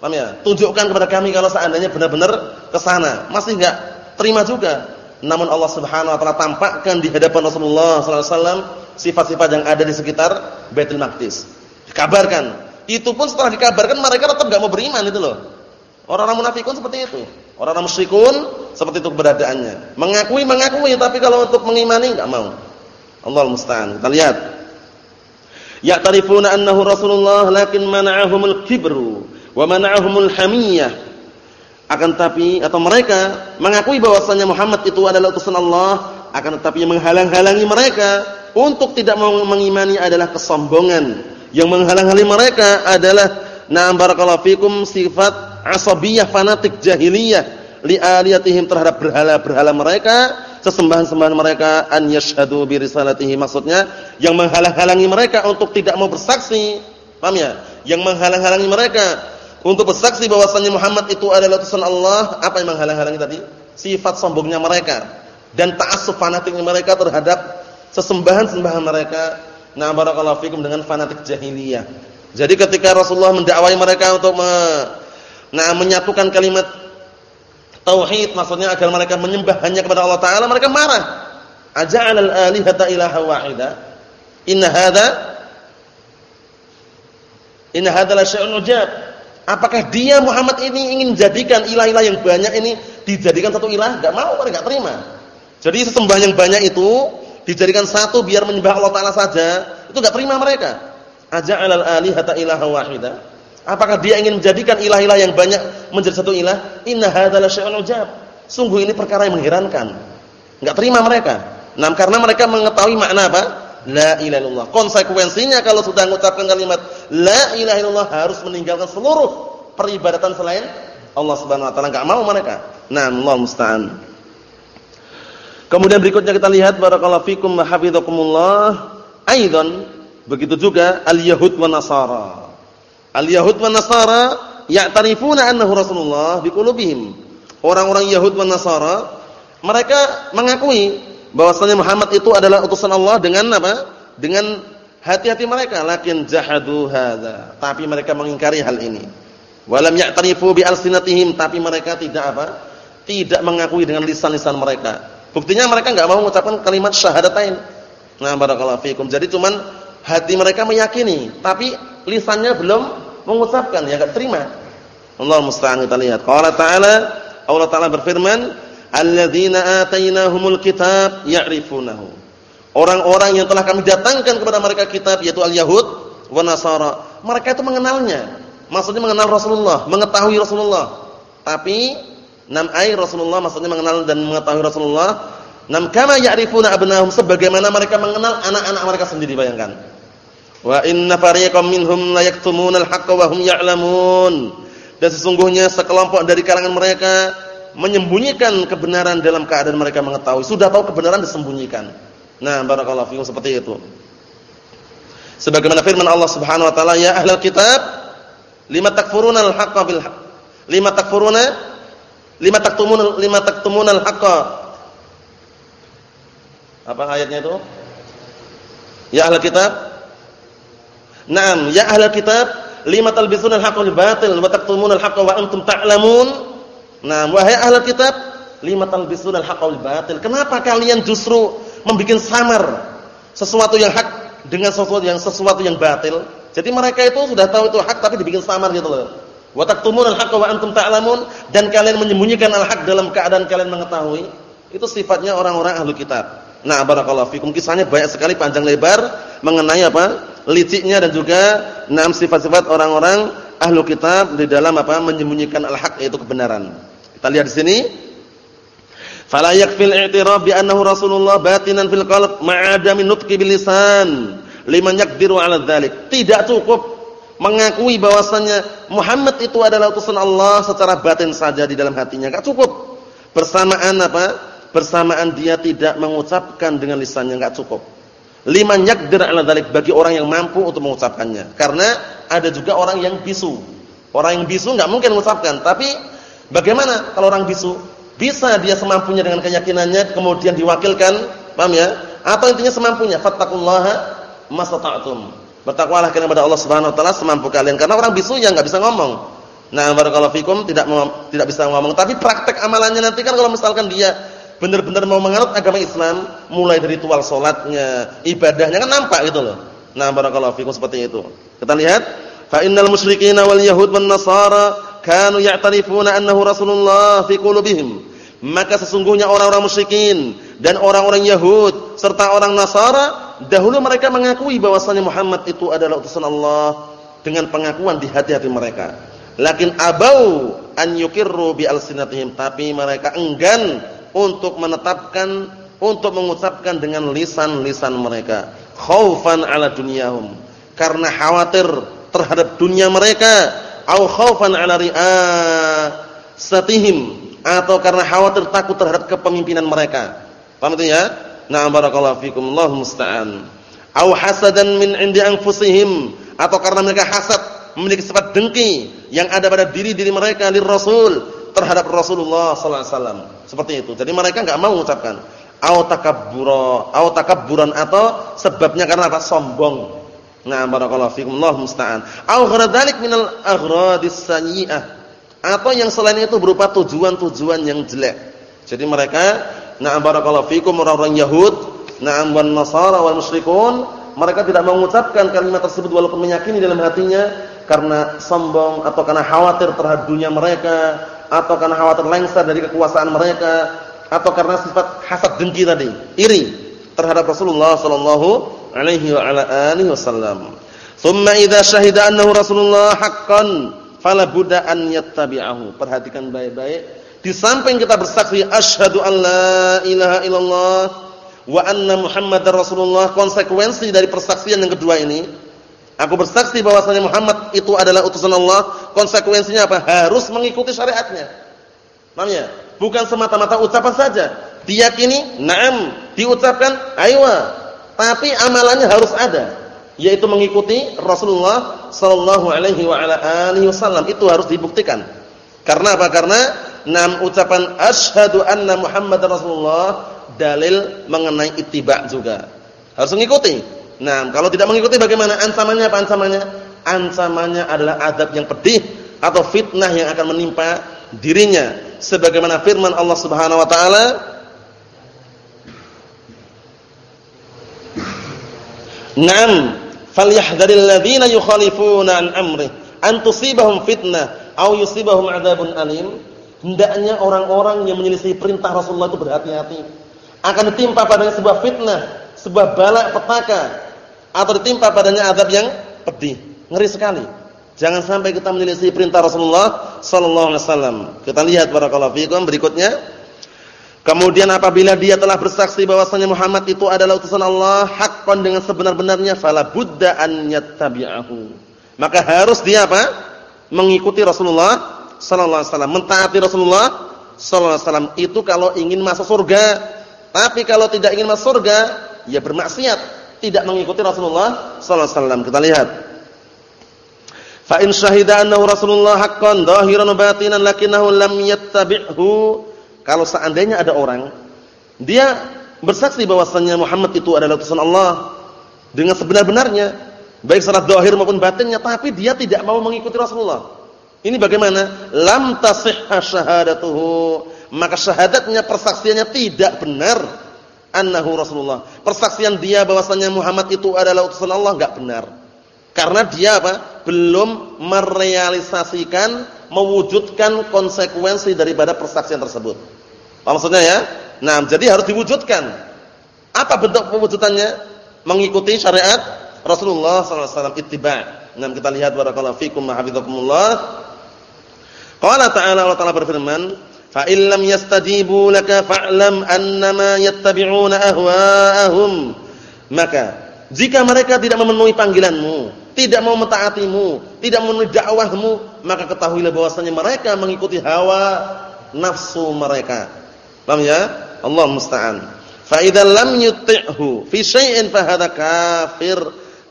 Paham ya? Tunjukkan kepada kami kalau seandainya benar-benar ke sana. Masih enggak terima juga. Namun Allah Subhanahu wa taala tampakkan di hadapan Rasulullah sallallahu alaihi wasallam sifat-sifat yang ada di sekitar Baitul Maqdis. Dikabarkan. Itu pun setelah dikabarkan mereka tetap enggak mau beriman itu loh. Orang-orang munafikun seperti itu. Orang-orang musyrikun seperti itu keberadaannya. Mengakui mengakui tapi kalau untuk mengimani enggak mau. Allah musta'an. Kita lihat. Ya'tarifuna annahu Rasulullah lakin mana'ahumul kibru wa mana'ahumul hamiyah. Akan tapi atau mereka mengakui bahwasanya Muhammad itu adalah utusan Allah, akan tetapi menghalang-halangi mereka untuk tidak mau mengimani adalah kesombongan. Yang menghalang-halangi mereka adalah na'am barakallahu fikum sifat asabiyah fanatik jahiliyah li aliyatihim terhadap berhala-berhala mereka, sesembahan-sembahan mereka an yashhadu bi risalatihi maksudnya yang menghalang-halangi mereka untuk tidak mau bersaksi. Paham ya? Yang menghalang-halangi mereka untuk bersaksi bahwasanya Muhammad itu adalah utusan Allah, apa yang menghalang-halangi tadi? Sifat sombongnya mereka dan ta'assuf fanatiknya mereka terhadap sesembahan-sembahan mereka. Nah, barakallahu fikum dengan fanatik jahiliyah. Jadi ketika Rasulullah mendakwai mereka untuk me, nah, menyatukan kalimat tauhid, maksudnya agar mereka menyembah hanya kepada Allah taala, mereka marah. Aja'alal alihata ilaha wahida? Inna hadza Inna hadza la syai'un ujab. Apakah dia Muhammad ini ingin jadikan ilah-ilah yang banyak ini dijadikan satu ilah? Enggak mau, mereka enggak terima. Jadi sesembah yang banyak itu dijadikan satu biar menyembah Allah taala saja, itu enggak terima mereka. Aja'alal alihata ilaha wahida? Apakah dia ingin menjadikan ilah-ilah yang banyak menjadi satu ilah? Inna hadzal syai'un ujab. Sungguh ini perkara yang mengherankan. Enggak terima mereka. Nah, karena mereka mengetahui makna apa? La ilaha illallah. Konsekuensinya kalau sudah mengucapkan kalimat la ilaha illallah harus meninggalkan seluruh peribadatan selain Allah Subhanahu wa taala. Enggak mau mereka. Nah, Allah musta'an. Kemudian berikutnya kita lihat barakallahu fikum wa hafizakumullah. Aidan begitu juga al-yahud wa nasara. Al-yahud wa nasara ya'tarifuna annahu Rasulullah biqulubihim. Orang-orang Yahud wa Nasara mereka mengakui bahwasanya Muhammad itu adalah utusan Allah dengan apa? Dengan hati-hati mereka, lakin jahadu hadza. Tapi mereka mengingkari hal ini. Walam ya'tarifu bi alsinatihim, tapi mereka tidak apa? Tidak mengakui dengan lisan-lisan mereka. Buktinya mereka enggak mau mengucapkan kalimat syahadatain. Nah, barakallahu fikum. Jadi cuman hati mereka meyakini, tapi lisannya belum mengucapkan, ya enggak terima. Allah musta'an kita lihat. Qala ta'ala, Allah Ta'ala berfirman, alladzina atainahumul kitab ya'rifunahu. Orang-orang yang telah kami datangkan kepada mereka kitab yaitu al-yahud wa nasara. Mereka itu mengenalnya. Maksudnya mengenal Rasulullah, mengetahui Rasulullah. Tapi nam ai Rasulullah maksudnya mengenal dan mengetahui Rasulullah. Nam kama ya'rifuna abnahum sebagaimana mereka mengenal anak-anak mereka sendiri bayangkan. Wa inna fariqam minhum la yaktumuna al-haqqa wa hum ya'lamun. Dan sesungguhnya sekelompok dari kalangan mereka menyembunyikan kebenaran dalam keadaan mereka mengetahui. Sudah tahu kebenaran disembunyikan. Nah, barakallahu fikum seperti itu. Sebagaimana firman Allah Subhanahu wa taala, "Ya ahlal kitab, lima takfuruna al-haqqa bil haqq? Lima takfuruna? Lima taktumuna lima taktumuna al-haqqa?" Apa ayatnya itu? Ya ahlal kitab? Naam, ya ahlal kitab, lima talbisuna al-haqqa bil batil wa taktumuna al-haqqa wa antum ta'lamun? Nah, wahai ahli kitab, lima talbisun al-haqqa wal batil. Kenapa kalian justru membuat samar sesuatu yang hak dengan sesuatu yang sesuatu yang batil? Jadi mereka itu sudah tahu itu hak tapi dibikin samar gitu loh. Wa taktumun al-haqqa wa antum ta'lamun dan kalian menyembunyikan al-haq dalam keadaan kalian mengetahui. Itu sifatnya orang-orang ahli kitab. Nah, barakallahu fikum. Kisahnya banyak sekali panjang lebar mengenai apa? liciknya dan juga enam sifat-sifat orang-orang ahli kitab di dalam apa? menyembunyikan al-haq yaitu kebenaran. Kita lihat di sini. Fala yakfil i'tiraf bi annahu Rasulullah batinan fil qalb ma'adami nutqi bil lisan liman yaqdiru 'ala dzalik. Tidak cukup mengakui bahwasannya Muhammad itu adalah utusan Allah secara batin saja di dalam hatinya. Enggak cukup. Bersamaan apa? Bersamaan dia tidak mengucapkan dengan lisannya enggak cukup. Liman yaqdir 'ala dzalik bagi orang yang mampu untuk mengucapkannya. Karena ada juga orang yang bisu. Orang yang bisu nggak mungkin mengucapkan, tapi bagaimana kalau orang bisu? Bisa dia semampunya dengan keyakinannya kemudian diwakilkan, paham ya? Atau intinya semampunya, fattaqullaha mastata'tum. Bertakwalah kalian kepada Allah Subhanahu wa taala semampu kalian karena orang bisu yang nggak bisa ngomong. Nah, barakallahu fikum tidak tidak bisa ngomong, tapi praktek amalannya nanti kan kalau misalkan dia benar-benar mau menganut agama Islam, mulai dari ritual salatnya, ibadahnya kan nampak gitu loh. Nah, barakallahu fikum seperti itu. Kita lihat, fa innal musyrikin wal yahud wan nasara kanu ya'tarifuna annahu Rasulullah fi qulubihim. Maka sesungguhnya orang-orang musyrikin dan orang-orang Yahud serta orang Nasara dahulu mereka mengakui bahwasanya Muhammad itu adalah utusan Allah dengan pengakuan di hati-hati mereka. Lakin abau an yukirru bi alsinatihim tapi mereka enggan untuk menetapkan untuk mengucapkan dengan lisan-lisan mereka. Khaufan ala dunyahum. Karena khawatir terhadap dunia mereka. Au khaufan 'ala satihim atau karena khawatir takut terhadap kepemimpinan mereka. Paham itu ya? Na'am barakallahu fikum, Allahu musta'an. Au hasadan min 'indi anfusihim. Atau karena mereka hasad, memiliki sifat dengki yang ada pada diri-diri mereka lir Rasul terhadap Rasulullah sallallahu alaihi wasallam. Seperti itu. Jadi mereka enggak mau mengucapkan au takabbura, au takabburan atau sebabnya karena apa? Sombong. Nah, barakallahu fikum, Allah musta'an. Au ghradalik minal aghradis sayyi'ah. Atau yang selain itu berupa tujuan-tujuan yang jelek. Jadi mereka, na'am barakallahu fikum orang-orang Yahud, na'am wan Nasara wal musyrikun, mereka tidak mengucapkan kalimat tersebut walaupun meyakini dalam hatinya karena sombong atau karena khawatir terhadap dunia mereka atau karena khawatir lengser dari kekuasaan mereka atau karena sifat hasad dengki tadi, iri terhadap Rasulullah sallallahu alaihi wa ala alihi wasallam. Thumma idza syahida annahu Rasulullah haqqan fala budda an yattabi'ahu. Perhatikan baik-baik. Di samping kita bersaksi asyhadu an la ilaha illallah wa anna Muhammadar Rasulullah, konsekuensi dari persaksian yang kedua ini, aku bersaksi bahwasanya Muhammad itu adalah utusan Allah, konsekuensinya apa? Harus mengikuti syariatnya. Namanya, bukan semata-mata ucapan saja. Diyakini, na'am, diucapkan, aywa, tapi amalannya harus ada, yaitu mengikuti Rasulullah sallallahu alaihi wasallam. Itu harus dibuktikan. Karena apa? Karena enam ucapan asyhadu anna Muhammadar Rasulullah dalil mengenai ittiba juga. Harus mengikuti. Nah, kalau tidak mengikuti bagaimana ancamannya? Apa ancamannya? Ancamannya adalah adab yang pedih atau fitnah yang akan menimpa dirinya. Sebagaimana firman Allah Subhanahu wa taala Naam, falyahdharil ladzina yukhalifuna an amri an tusibahum fitnah aw yusibahum adzabun alim. Hendaknya orang-orang yang menyelisih perintah Rasulullah itu berhati-hati. Akan ditimpa padanya sebuah fitnah, sebuah bala petaka atau ditimpa padanya azab yang pedih. Ngeri sekali. Jangan sampai kita menyelisih perintah Rasulullah sallallahu alaihi wasallam. Kita lihat barakallahu fiikum berikutnya. Kemudian apabila dia telah bersaksi bahwasanya Muhammad itu adalah utusan Allah haqqan dengan sebenar-benarnya fala budda an yattabi'ahu. Maka harus dia apa? Mengikuti Rasulullah sallallahu alaihi wasallam, mentaati Rasulullah sallallahu alaihi wasallam itu kalau ingin masuk surga. Tapi kalau tidak ingin masuk surga, ya bermaksiat, tidak mengikuti Rasulullah sallallahu alaihi wasallam. Kita lihat. Fa in syahida annahu Rasulullah haqqan dhahiran wa batinan lakinnahu lam yattabi'hu kalau seandainya ada orang dia bersaksi bahwasanya Muhammad itu adalah utusan Allah dengan sebenar-benarnya, baik secara zahir maupun batinnya, tapi dia tidak mau mengikuti Rasulullah. Ini bagaimana? Lam tasihha syahadatuhu. Maka syahadatnya, persaksiannya tidak benar annahu Rasulullah. Persaksian dia bahwasanya Muhammad itu adalah utusan Allah enggak benar. Karena dia apa? Belum merealisasikan, mewujudkan konsekuensi daripada persaksian tersebut. Maksudnya ya? Nah, jadi harus diwujudkan. Apa bentuk pewujudannya? Mengikuti syariat Rasulullah sallallahu alaihi wasallam ittiba'. Nah, kita lihat barakallahu fikum wa hafizakumullah. Qala ta'ala Allah Ta'ala berfirman, "Fa illam yastajibu laka fa'lam annama yattabi'una ahwa'ahum." Maka jika mereka tidak memenuhi panggilanmu, tidak mau mentaatimu, tidak memenuhi dakwahmu, maka ketahuilah bahwasanya mereka mengikuti hawa nafsu mereka. Paham ya? Allah musta'an. Fa idza lam yuti'hu fi syai'in fa hadza kafir.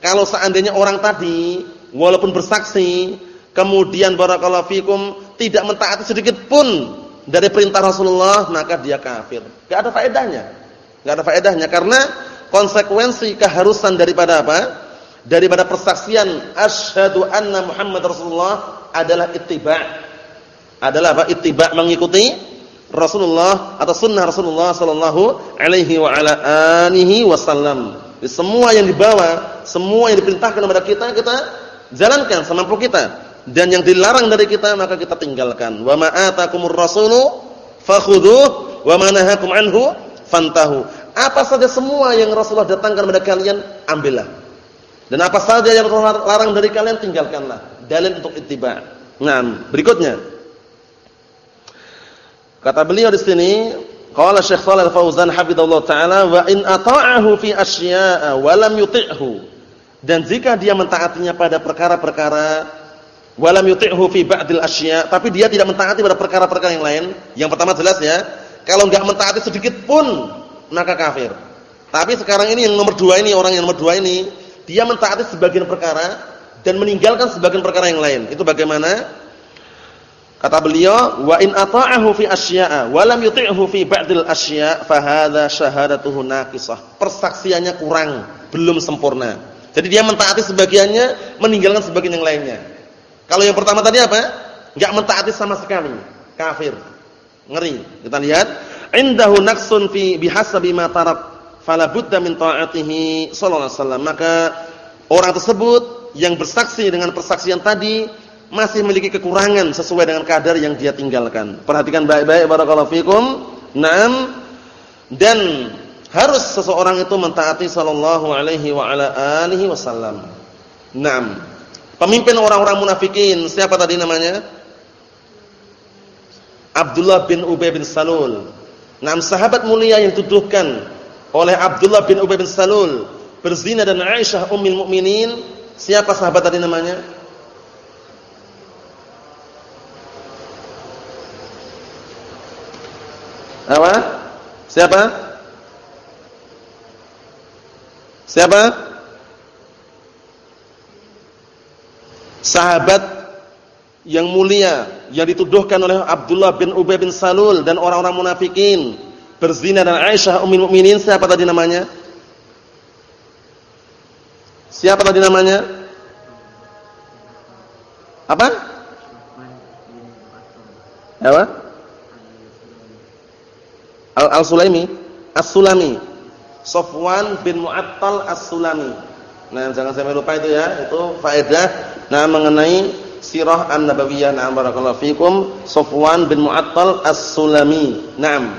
Kalau seandainya orang tadi walaupun bersaksi, kemudian barakallahu fikum tidak mentaati sedikit pun dari perintah Rasulullah, maka dia kafir. Enggak ada faedahnya. Enggak ada faedahnya karena konsekuensi keharusan daripada apa? Daripada persaksian asyhadu anna Muhammad Rasulullah adalah ittiba'. Adalah apa? Ittiba' mengikuti Rasulullah atau sunnah Rasulullah sallallahu alaihi wa ala alihi wasallam. Semua yang dibawa, semua yang diperintahkan kepada kita kita jalankan semampu kita. Dan yang dilarang dari kita maka kita tinggalkan. Wa ma atakumur rasulu fakhudhuh wa ma nahakum anhu fantahu. Apa saja semua yang Rasulullah datangkan kepada kalian, ambillah. Dan apa saja yang Rasulullah larang dari kalian, tinggalkanlah. Dalil untuk ittiba'. Nah, berikutnya Kata beliau di sini, qala Syekh Shalal Fauzan hafizallahu taala wa in ata'ahu fi asya'a wa lam yuti'hu. Dan jika dia mentaatinya pada perkara-perkara wa lam yuti'hu fi ba'dil asya', tapi dia tidak mentaati pada perkara-perkara yang lain, yang pertama jelas ya, kalau enggak mentaati sedikit pun maka kafir. Tapi sekarang ini yang nomor dua ini orang yang nomor dua ini dia mentaati sebagian perkara dan meninggalkan sebagian perkara yang lain. Itu bagaimana? Kata beliau, wa in ata'ahu fi asya'a wa lam yuti'hu fi ba'dil asya' fa hadza syahadatuhu naqisah. Persaksiannya kurang, belum sempurna. Jadi dia mentaati sebagiannya, meninggalkan sebagian yang lainnya. Kalau yang pertama tadi apa? Enggak mentaati sama sekali, kafir. Ngeri. Kita lihat, indahu naqsun fi bihasabi ma tarak fala budda min ta'atihi sallallahu alaihi wasallam. Maka orang tersebut yang bersaksi dengan persaksian tadi masih memiliki kekurangan sesuai dengan kadar yang dia tinggalkan. Perhatikan baik-baik barakallahu fikum. Naam. Dan harus seseorang itu mentaati sallallahu alaihi wa ala alihi wasallam. Naam. Pemimpin orang-orang munafikin siapa tadi namanya? Abdullah bin Ubay bin Salul. Naam sahabat mulia yang dituduhkan oleh Abdullah bin Ubay bin Salul berzina dan Aisyah ummul mukminin. Siapa sahabat tadi namanya? Apa? Siapa? Siapa? Sahabat yang mulia yang dituduhkan oleh Abdullah bin Ubay bin Salul dan orang-orang munafikin berzina dan Aisyah ummul mukminin siapa tadi namanya? Siapa tadi namanya? Apa? Apa? Al-Sulaimi, As-Sulami. Sofwan bin Mu'attal As-Sulami. Nah, jangan sampai lupa itu ya. Itu faedah nah mengenai sirah An-Nabawiyah. Na'am barakallahu fikum. Sofwan bin Mu'attal As-Sulami. Naam.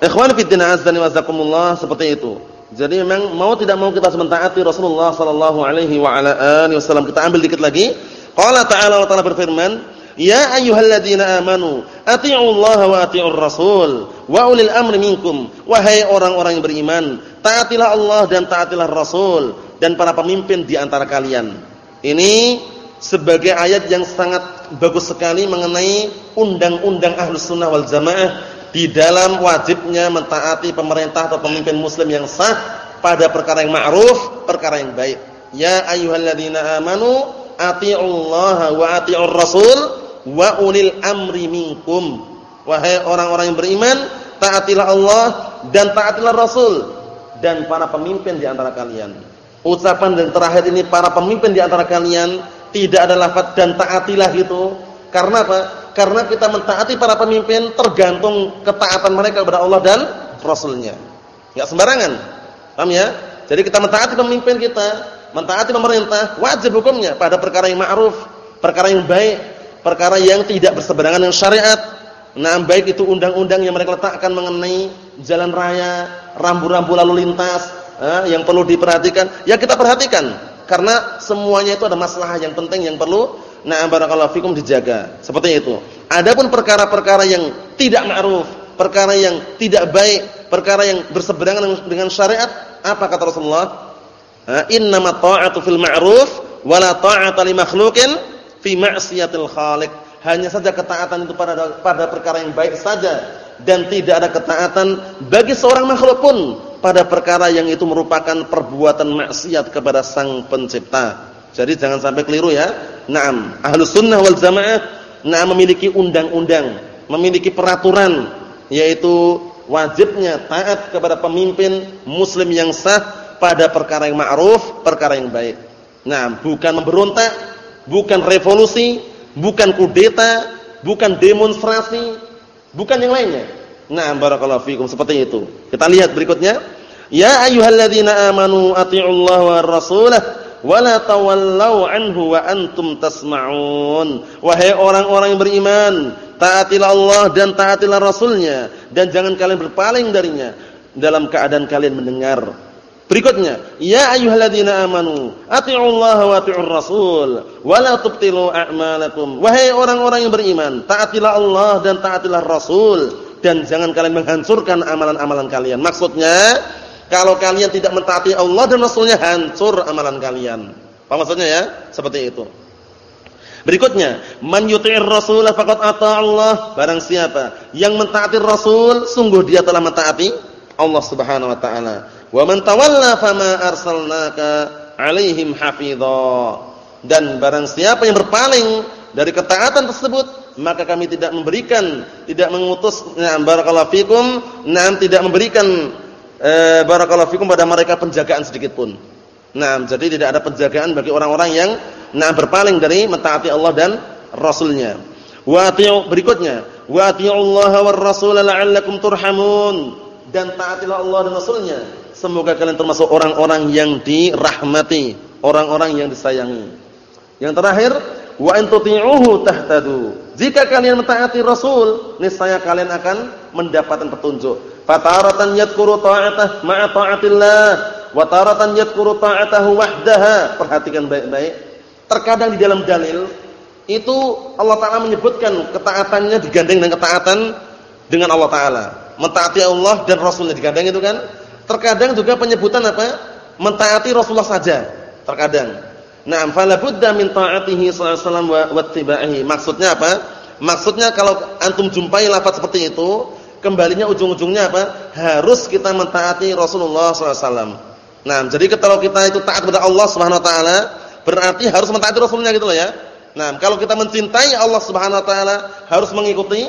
Ikhwan fi din azza wa jazakumullah seperti itu. Jadi memang mau tidak mau kita mentaati Rasulullah sallallahu alaihi wa ala alihi wasallam. Kita ambil dikit lagi. Qala ta'ala wa ta'ala berfirman, Ya ayyuhalladzina amanu, atti'ullaha wa atti'ur rasul wa ulil amri minkum. Wahai orang-orang yang beriman, taatilah Allah dan taatilah Rasul dan para pemimpin di antara kalian. Ini sebagai ayat yang sangat bagus sekali mengenai undang-undang Ahlus Sunnah wal Jamaah di dalam wajibnya mentaati pemerintah atau pemimpin muslim yang sah pada perkara yang ma'ruf, perkara yang baik. Ya ayyuhalladzina amanu, atti'ullaha wa atti'ur rasul wa ulil amri minkum. Wahai orang-orang yang beriman, taatilah Allah dan taatilah Rasul dan para pemimpin di antara kalian. Ucapan dan terakhir ini para pemimpin di antara kalian tidak ada lafaz dan taatilah itu. Karena apa? Karena kita mentaati para pemimpin tergantung ketaatan mereka kepada Allah dan Rasulnya. Enggak sembarangan. Paham ya? Jadi kita mentaati pemimpin kita, mentaati pemerintah, wajib hukumnya pada perkara yang ma'ruf, perkara yang baik, perkara yang tidak berseberangan dengan syariat. Nah, baik itu undang-undang yang mereka letakkan mengenai jalan raya, rambu-rambu lalu lintas, eh, yang perlu diperhatikan, ya kita perhatikan karena semuanya itu ada masalah yang penting yang perlu nah barakallahu fikum dijaga. Seperti itu. Adapun perkara-perkara yang tidak ma'ruf, perkara yang tidak baik, perkara yang berseberangan dengan syariat, apa kata Rasulullah? Innamat ta'atu fil ma'ruf wa la ta'ata li makhluqin fi ma'siyatil khaliq. Hanya saja ketaatan itu pada pada perkara yang baik saja dan tidak ada ketaatan bagi seorang makhluk pun pada perkara yang itu merupakan perbuatan maksiat kepada Sang Pencipta. Jadi jangan sampai keliru ya. Naam, Ahlus Sunnah wal Jamaah nah memiliki undang-undang, memiliki peraturan yaitu wajibnya taat kepada pemimpin muslim yang sah pada perkara yang ma'ruf, perkara yang baik. Nah, bukan memberontak, bukan revolusi, bukan kudeta, bukan demonstrasi, bukan yang lainnya. Nah, barakallahu fikum seperti itu. Kita lihat berikutnya. Ya ayyuhalladzina amanu atti'ullaha war rasulah wala tawallau anhu wa antum tasma'un. Wahai orang-orang yang beriman, taatilah Allah dan taatilah Rasulnya dan jangan kalian berpaling darinya dalam keadaan kalian mendengar. Berikutnya, ya ayyuhalladzina amanu, atti'ullaha wa atti'ur rasul wa la tubtilu a'malakum. Wahai orang-orang yang beriman, taatilah Allah dan taatilah Rasul dan jangan kalian menghancurkan amalan-amalan kalian. Maksudnya, kalau kalian tidak mentaati Allah dan Rasulnya hancur amalan kalian. Apa maksudnya ya? Seperti itu. Berikutnya, man yuti'ir rasul faqad ata Allah. Barang siapa yang mentaati Rasul, sungguh dia telah mentaati Allah Subhanahu wa taala. Wa man tawalla fama arsalnaka alaihim hafidha. Dan barang siapa yang berpaling dari ketaatan tersebut, maka kami tidak memberikan, tidak mengutus, nah barakallahu fikum, nah tidak memberikan eh, barakallahu fikum pada mereka penjagaan sedikit pun. Nah, jadi tidak ada penjagaan bagi orang-orang yang nah berpaling dari mentaati Allah dan Rasulnya. Wa berikutnya, wa Allah war rasul la'allakum turhamun dan taatilah Allah dan Rasulnya. Semoga kalian termasuk orang-orang yang dirahmati, orang-orang yang disayangi. Yang terakhir, wa in tahtadu. Jika kalian mentaati Rasul, niscaya kalian akan mendapatkan petunjuk. Fataratan yadhkuru ta'atah ma'a ta'atillah wa taratan yadhkuru ta'atahu wahdaha. Perhatikan baik-baik. Terkadang di dalam dalil itu Allah taala menyebutkan ketaatannya digandeng dengan ketaatan dengan Allah taala. Mentaati Allah dan Rasulnya digandeng itu kan. Terkadang juga penyebutan apa? Mentaati Rasulullah saja. Terkadang. Nah, fala budda min ta'atihi sallallahu alaihi wasallam. Maksudnya apa? Maksudnya kalau antum jumpai lafaz seperti itu, kembalinya ujung-ujungnya apa? Harus kita mentaati Rasulullah SAW. Nah, jadi kalau kita itu taat kepada Allah Subhanahu Wa Taala, berarti harus mentaati Rasulnya gitu loh ya. Nah, kalau kita mencintai Allah Subhanahu Wa Taala, harus mengikuti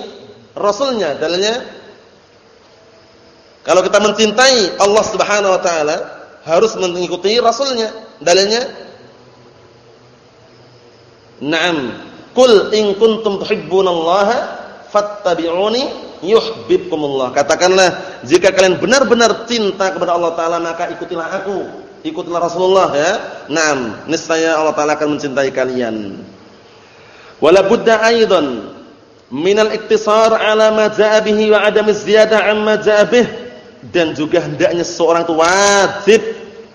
Rasulnya. Dalilnya, kalau kita mencintai Allah Subhanahu Wa Taala, harus mengikuti Rasulnya. Dalilnya, Naam, kul in kuntum tuhibbunallaha fattabi'uni yuhibbukumullah. Katakanlah, jika kalian benar-benar cinta kepada Allah taala maka ikutilah aku, ikutilah Rasulullah ya. Naam, niscaya Allah taala akan mencintai kalian. Wala budda aidan minal iktisar ala ma jaa bihi wa adam ziyadah amma jaa bih dan juga hendaknya seseorang itu wajib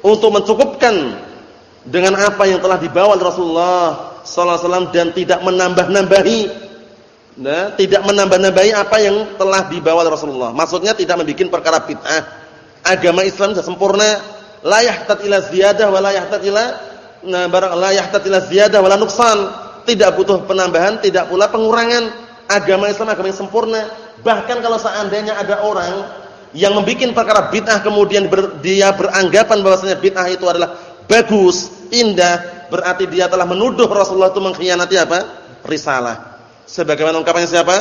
untuk mencukupkan dengan apa yang telah dibawa oleh Rasulullah sallallahu alaihi wasallam dan tidak menambah-nambahi nah, tidak menambah-nambahi apa yang telah dibawa oleh Rasulullah. Maksudnya tidak membuat perkara bid'ah. Agama Islam sudah sempurna, la yahtat ila ziyadah wa la yahtat ila nah, barang la yahtat ila ziyadah wa nuqsan. Tidak butuh penambahan, tidak pula pengurangan. Agama Islam agama yang sempurna. Bahkan kalau seandainya ada orang yang membuat perkara bid'ah kemudian ber, dia beranggapan bahwasanya bid'ah itu adalah bagus, indah, berarti dia telah menuduh Rasulullah itu mengkhianati apa? Risalah. Sebagaimana ungkapannya siapa?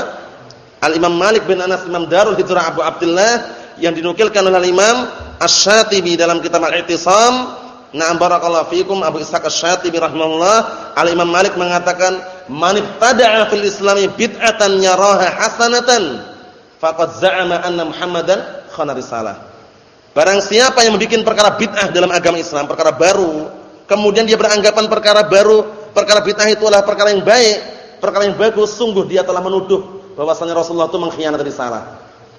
Al-Imam Malik bin Anas Imam Darul Hijrah Abu Abdullah yang dinukilkan oleh Imam Asy-Syatibi dalam kitab Al-I'tisam. Na'am barakallahu fikum Abu Ishaq Asy-Syatibi rahimahullah, Al-Imam Malik mengatakan, "Man ibtada'a fil Islami bid'atan yaraha hasanatan, faqad za'ama anna Muhammadan khana risalah." Barang siapa yang membuat perkara bid'ah dalam agama Islam, perkara baru, kemudian dia beranggapan perkara baru, perkara bid'ah itu adalah perkara yang baik, perkara yang bagus, sungguh dia telah menuduh bahwasanya Rasulullah itu mengkhianati risalah.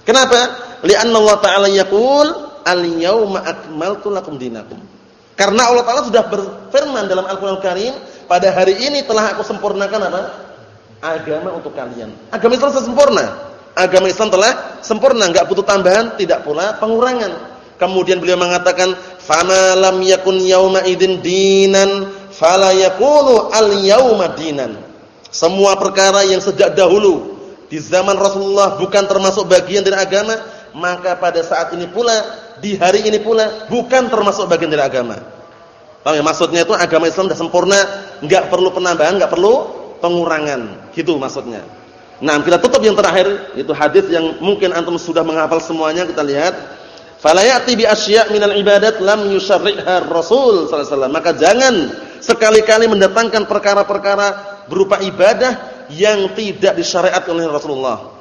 Kenapa? Li'anna Allah Ta'ala yaqul al-yauma akmaltu lakum dinakum. Karena Allah Ta'ala sudah berfirman dalam Al-Qur'an Karim, pada hari ini telah aku sempurnakan apa? Agama untuk kalian. Agama Islam sempurna. Agama Islam telah sempurna, enggak butuh tambahan, tidak pula pengurangan. Kemudian beliau mengatakan, "Fama lam yakun yauma idzin dinan, fala yakunu al-yauma dinan." Semua perkara yang sejak dahulu di zaman Rasulullah bukan termasuk bagian dari agama, maka pada saat ini pula, di hari ini pula bukan termasuk bagian dari agama. Paham ya? Maksudnya itu agama Islam sudah sempurna, enggak perlu penambahan, enggak perlu pengurangan. Gitu maksudnya. Nah, kita tutup yang terakhir, itu hadis yang mungkin antum sudah menghafal semuanya, kita lihat. Fala ya'ti bi asya' minal ibadat lam yusharri'ha Rasul sallallahu alaihi. Maka jangan sekali-kali mendatangkan perkara-perkara berupa ibadah yang tidak disyariatkan oleh Rasulullah.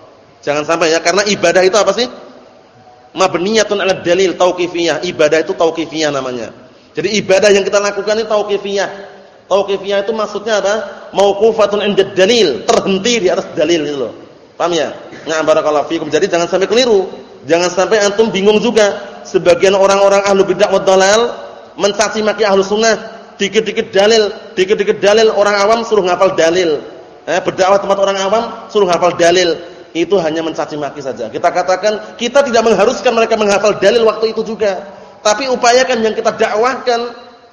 Jangan sampai ya, karena ibadah itu apa sih? Mabniyatun 'ala dalil tauqifiyah. Ibadah itu tauqifiyah namanya. Jadi ibadah yang kita lakukan ini tauqifiyah. Tauqifiyah itu maksudnya apa? Mauqufatun 'inda dalil, terhenti di atas dalil itu loh. Paham ya? Nah, barakallahu fikum. Jadi jangan sampai keliru. Jangan sampai antum bingung juga. Sebagian orang-orang ahlu bid'ah wad dalal mencaci maki ahlu sunnah, dikit-dikit dalil, dikit-dikit dalil orang awam suruh ngapal dalil. Eh, berdakwah tempat orang awam suruh ngapal dalil. Itu hanya mencaci maki saja. Kita katakan kita tidak mengharuskan mereka menghafal dalil waktu itu juga. Tapi upayakan yang kita dakwahkan,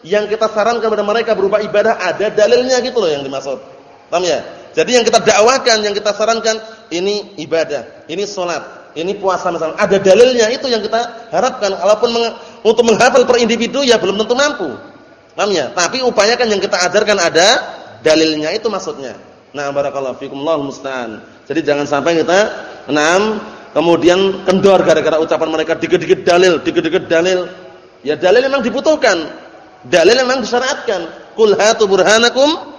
yang kita sarankan kepada mereka berupa ibadah ada dalilnya gitu loh yang dimaksud. Paham ya? Jadi yang kita dakwahkan, yang kita sarankan ini ibadah, ini sholat, ini puasa misalnya. Ada dalilnya itu yang kita harapkan. Walaupun meng, untuk menghafal per individu ya belum tentu mampu. Paham ya? Tapi upayakan yang kita ajarkan ada dalilnya itu maksudnya. Nah, barakallahu fikum Allahu musta'an. Jadi jangan sampai kita enam kemudian kendor gara-gara ucapan mereka dikit-dikit dalil, dikit-dikit dalil. Ya dalil memang dibutuhkan. Dalil memang disyariatkan. Qul hatu burhanakum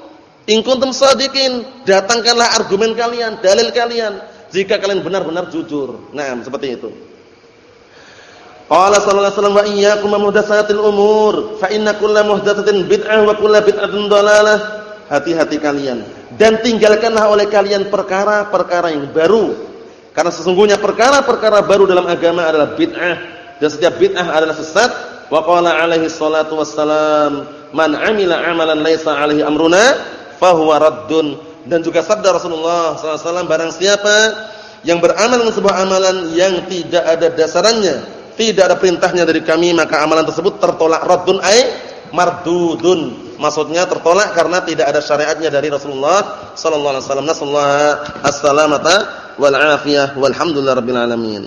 in kuntum shadiqin. Datangkanlah argumen kalian, dalil kalian jika kalian benar-benar jujur. Nah, seperti itu. Qala sallallahu alaihi wasallam wa iyyakum muhdatsatil umur fa inna kulla muhdatsatin bid'ah wa kulla bid'atin dhalalah. Hati-hati kalian dan tinggalkanlah oleh kalian perkara-perkara yang baru karena sesungguhnya perkara-perkara baru dalam agama adalah bid'ah dan setiap bid'ah adalah sesat. Wa qala alaihi salatu wassalam, "Man 'amila 'amalan laisa 'alaihi amruna fahuwa raddun." Dan juga sabda Rasulullah SAW, barang siapa yang beramal dengan sebuah amalan yang tidak ada dasarannya, tidak ada perintahnya dari kami, maka amalan tersebut tertolak raddun ay mardudun. Maksudnya tertolak karena tidak ada syariatnya dari Rasulullah sallallahu alaihi wasallam. Nasallahu as-salamata wal afiyah walhamdulillahirabbil alamin.